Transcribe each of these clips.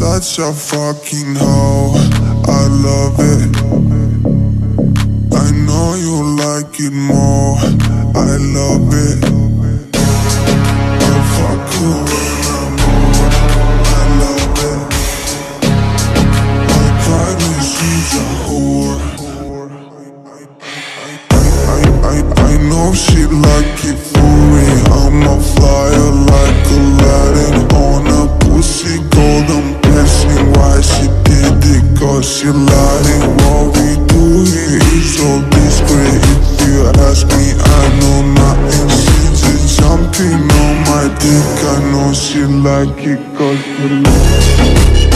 such a fucking hoe. I love it. I know you like it more. I love it. I fuck you when I'm bored. I love it. My private she's a whore. I, I, I know she like it for me. I'm a flyer like Cause lied. And what we do here is so discreet. If you ask me, I know nothing. She's just jumping on my dick. I know she like it cause she like You're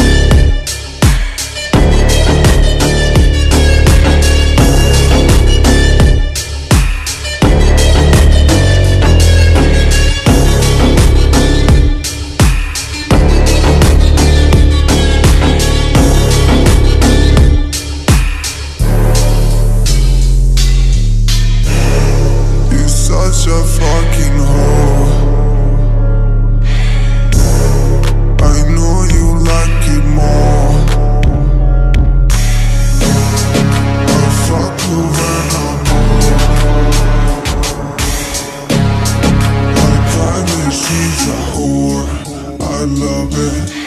such a fucking hoe. I know you like it more. I fuck private, she's a whore. I love it.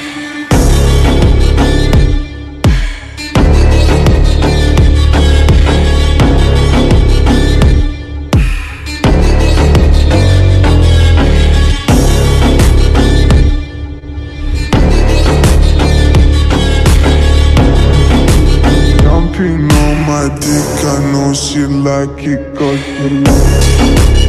Jumping on